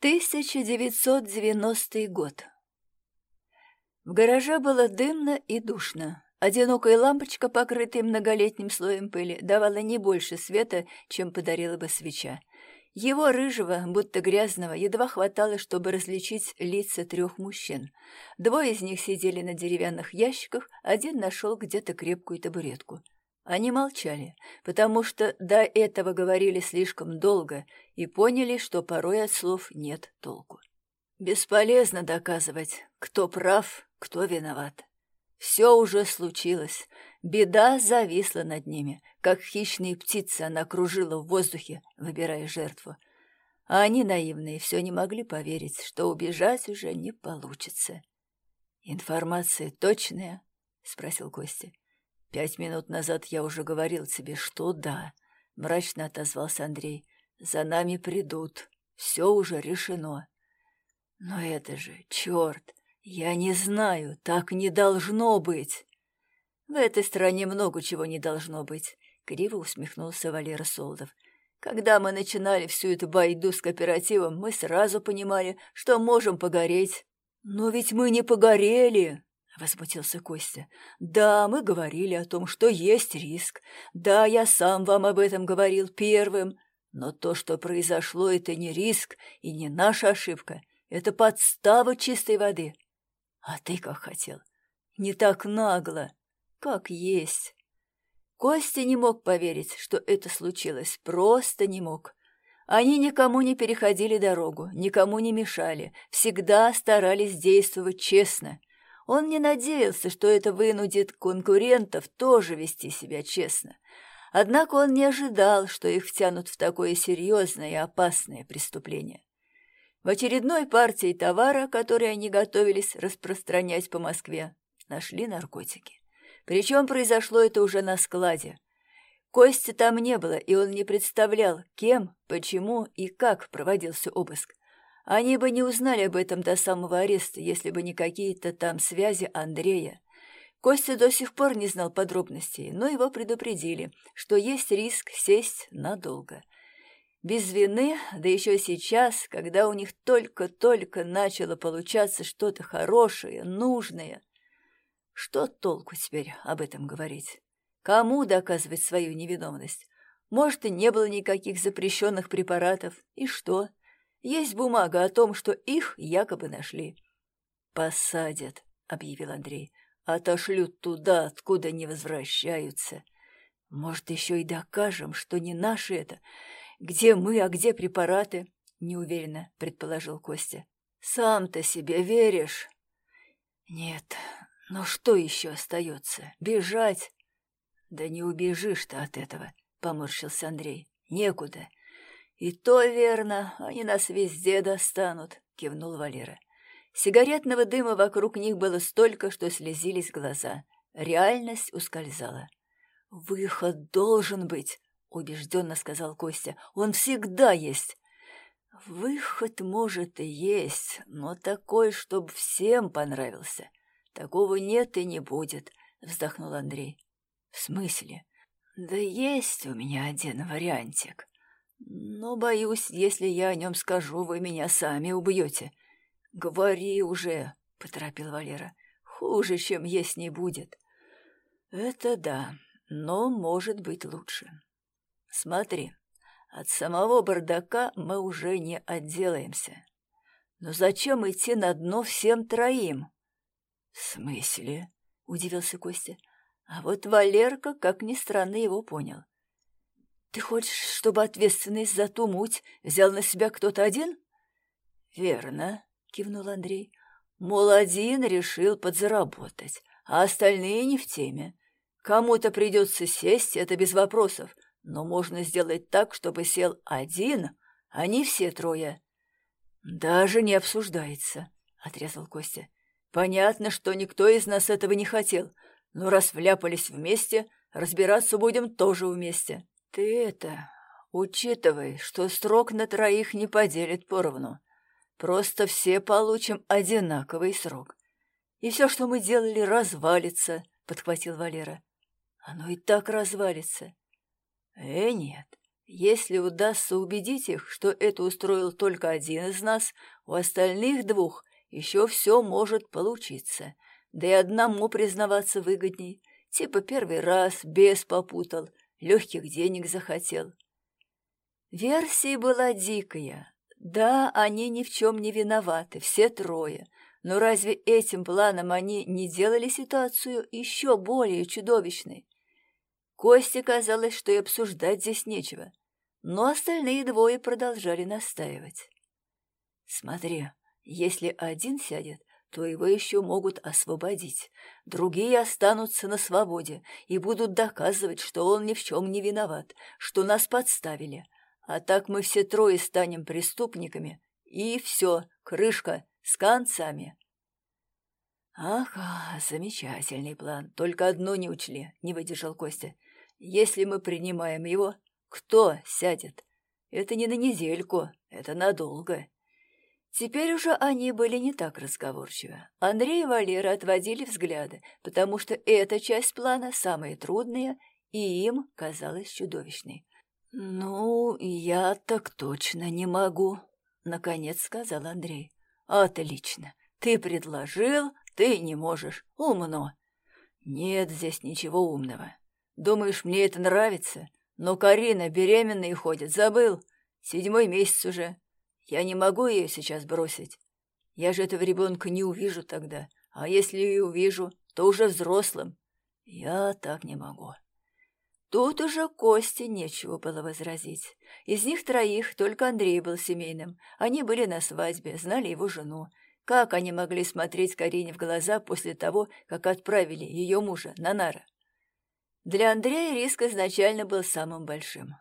1990 год. В гараже было дымно и душно. Одинокая лампочка, покрытая многолетним слоем пыли, давала не больше света, чем подарила бы свеча. Его рыжего, будто грязного, едва хватало, чтобы различить лица трех мужчин. Двое из них сидели на деревянных ящиках, один нашел где-то крепкую табуретку. Они молчали, потому что до этого говорили слишком долго и поняли, что порой от слов нет толку. Бесполезно доказывать, кто прав, кто виноват. Все уже случилось. Беда зависла над ними, как хищные птицы она кружила в воздухе, выбирая жертву. А они, наивные, все не могли поверить, что убежать уже не получится. «Информация точная?» — спросил Костя. «Пять минут назад я уже говорил тебе, что да», — мрачно отозвался Андрей. «За нами придут. Все уже решено». «Но это же, черт! Я не знаю, так не должно быть!» «В этой стране много чего не должно быть», — криво усмехнулся Валера Солдов. «Когда мы начинали всю эту байду с кооперативом, мы сразу понимали, что можем погореть». «Но ведь мы не погорели!» — возмутился Костя. «Да, мы говорили о том, что есть риск. Да, я сам вам об этом говорил первым. Но то, что произошло, это не риск и не наша ошибка. Это подстава чистой воды. А ты как хотел? Не так нагло. Как есть». Костя не мог поверить, что это случилось. Просто не мог. Они никому не переходили дорогу, никому не мешали, всегда старались действовать честно. Он не надеялся, что это вынудит конкурентов тоже вести себя честно. Однако он не ожидал, что их втянут в такое серьезное и опасное преступление. В очередной партии товара, который они готовились распространять по Москве, нашли наркотики. Причем произошло это уже на складе. Кости там не было, и он не представлял, кем, почему и как проводился обыск. Они бы не узнали об этом до самого ареста, если бы не какие-то там связи Андрея. Костя до сих пор не знал подробностей, но его предупредили, что есть риск сесть надолго. Без вины, да еще сейчас, когда у них только-только начало получаться что-то хорошее, нужное. Что толку теперь об этом говорить? Кому доказывать свою невиновность? Может, и не было никаких запрещенных препаратов. И что? Есть бумага о том, что их якобы нашли. «Посадят», — объявил Андрей. «Отошлют туда, откуда не возвращаются. Может, еще и докажем, что не наши это. Где мы, а где препараты?» — неуверенно предположил Костя. «Сам-то себе веришь?» «Нет, но что еще остается? Бежать?» «Да не убежишь ты от этого», — поморщился Андрей. «Некуда. «И то верно, они нас везде достанут», — кивнул Валера. Сигаретного дыма вокруг них было столько, что слезились глаза. Реальность ускользала. «Выход должен быть», — убежденно сказал Костя. «Он всегда есть». «Выход, может, и есть, но такой, чтобы всем понравился. Такого нет и не будет», — вздохнул Андрей. «В смысле?» «Да есть у меня один вариантик. Но, боюсь, если я о нем скажу, вы меня сами убьете. — Говори уже, — поторопил Валера. — Хуже, чем есть не будет. — Это да, но может быть лучше. Смотри, от самого бардака мы уже не отделаемся. Но зачем идти на дно всем троим? — В смысле? — удивился Костя. А вот Валерка, как ни странно, его понял. Ты хочешь, чтобы ответственность за ту муть взял на себя кто-то один? Верно, кивнул Андрей. Мол, один решил подзаработать, а остальные не в теме. Кому-то придется сесть, это без вопросов, но можно сделать так, чтобы сел один, а не все трое. Даже не обсуждается, отрезал Костя. Понятно, что никто из нас этого не хотел, но раз вляпались вместе, разбираться будем тоже вместе. Ты это, учитывай, что срок на троих не поделит поровну. Просто все получим одинаковый срок. И все, что мы делали, развалится, — подхватил Валера. Оно и так развалится. Э, нет, Если удастся убедить их, что это устроил только один из нас, у остальных двух еще все может получиться. Да и одному признаваться выгодней. Типа первый раз бес попутал, легких денег захотел. Версия была дикая. Да, они ни в чем не виноваты, все трое. Но разве этим планом они не делали ситуацию еще более чудовищной? Косте казалось, что и обсуждать здесь нечего. Но остальные двое продолжали настаивать. «Смотри, если один сядет, то его еще могут освободить. Другие останутся на свободе и будут доказывать, что он ни в чем не виноват, что нас подставили. А так мы все трое станем преступниками, и все, крышка, с концами. «Ага, замечательный план. Только одно не учли», — не выдержал Костя. «Если мы принимаем его, кто сядет? Это не на недельку, это надолго». Теперь уже они были не так разговорчивы. Андрей и Валера отводили взгляды, потому что эта часть плана самая трудная и им казалась чудовищной. «Ну, я так точно не могу», — наконец сказал Андрей. «Отлично. Ты предложил, ты не можешь. Умно». «Нет здесь ничего умного. Думаешь, мне это нравится? Но Карина беременная ходит, забыл? Седьмой месяц уже. Я не могу ее сейчас бросить. Я же этого ребенка не увижу тогда. А если и увижу, то уже взрослым. Я так не могу». Тут уже Косте нечего было возразить. Из них троих только Андрей был семейным. Они были на свадьбе, знали его жену. Как они могли смотреть Карине в глаза после того, как отправили ее мужа на нара? Для Андрея риск изначально был самым большим.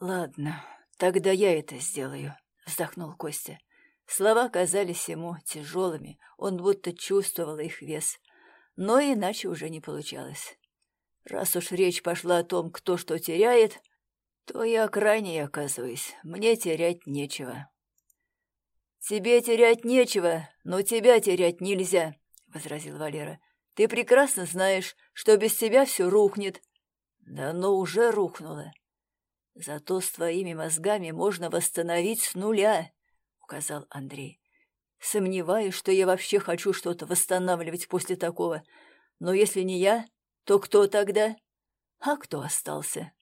«Ладно, тогда я это сделаю», — вздохнул Костя. Слова казались ему тяжелыми, он будто чувствовал их вес. Но иначе уже не получалось. Раз уж речь пошла о том, кто что теряет, то я крайне оказываюсь. Мне терять нечего. «Тебе терять нечего, но тебя терять нельзя», — возразил Валера. «Ты прекрасно знаешь, что без тебя все рухнет». «Да оно уже рухнуло. Зато с твоими мозгами можно восстановить с нуля», — указал Андрей. «Сомневаюсь, что я вообще хочу что-то восстанавливать после такого. Но если не я, то кто тогда? А кто остался?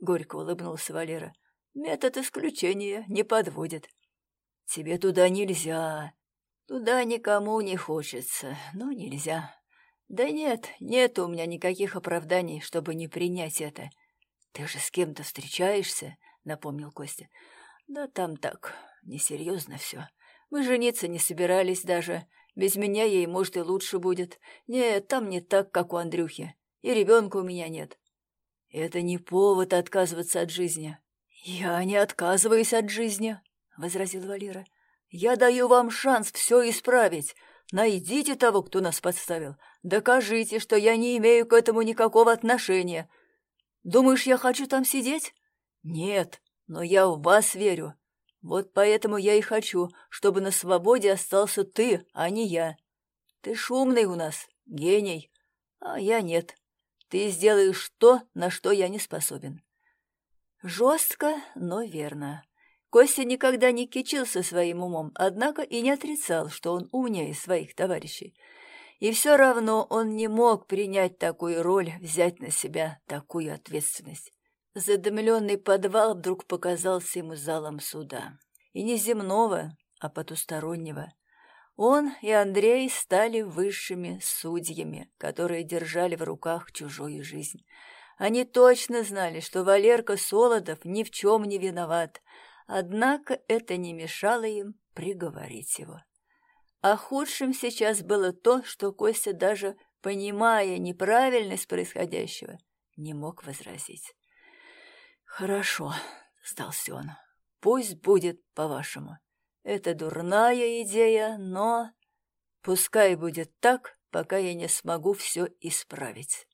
Горько улыбнулся Валера. Метод исключения не подводит. Тебе туда нельзя. Туда никому не хочется, но нельзя. Да нет, нет у меня никаких оправданий, чтобы не принять это. Ты же с кем-то встречаешься, напомнил Костя. Да там так, несерьезно все. Мы жениться не собирались даже. Без меня ей, может, и лучше будет. Нет, там не так, как у Андрюхи и ребенка у меня нет. Это не повод отказываться от жизни. Я не отказываюсь от жизни, возразил Валера. Я даю вам шанс все исправить. Найдите того, кто нас подставил. Докажите, что я не имею к этому никакого отношения. Думаешь, я хочу там сидеть? Нет, но я в вас верю. Вот поэтому я и хочу, чтобы на свободе остался ты, а не я. Ты шумный у нас, гений, а я нет. Ты сделаешь то, на что я не способен. Жестко, но верно. Костя никогда не кичился своим умом, однако и не отрицал, что он умнее своих товарищей. И все равно он не мог принять такую роль, взять на себя такую ответственность. Задымленный подвал вдруг показался ему залом суда. И не земного, а потустороннего. Он и Андрей стали высшими судьями, которые держали в руках чужую жизнь. Они точно знали, что Валерка Солодов ни в чем не виноват, однако это не мешало им приговорить его. А худшим сейчас было то, что Костя, даже понимая неправильность происходящего, не мог возразить. «Хорошо», — сдался он, — «пусть будет по-вашему». Это дурная идея, но... Пускай будет так, пока я не смогу все исправить.